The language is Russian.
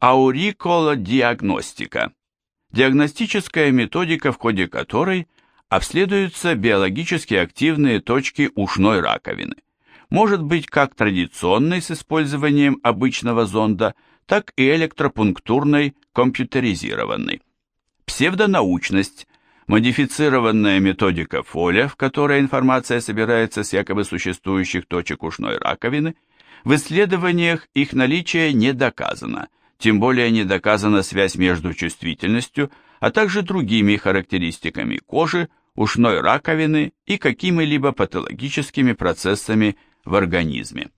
ауриколодиагностика – диагностическая методика, в ходе которой обследуются биологически активные точки ушной раковины. Может быть как традиционной с использованием обычного зонда, так и электропунктурной компьютеризированной. Псевдонаучность – модифицированная методика Фоля, в которой информация собирается с якобы существующих точек ушной раковины, в исследованиях их наличие не доказано, тем более не доказана связь между чувствительностью, а также другими характеристиками кожи, ушной раковины и какими-либо патологическими процессами в организме.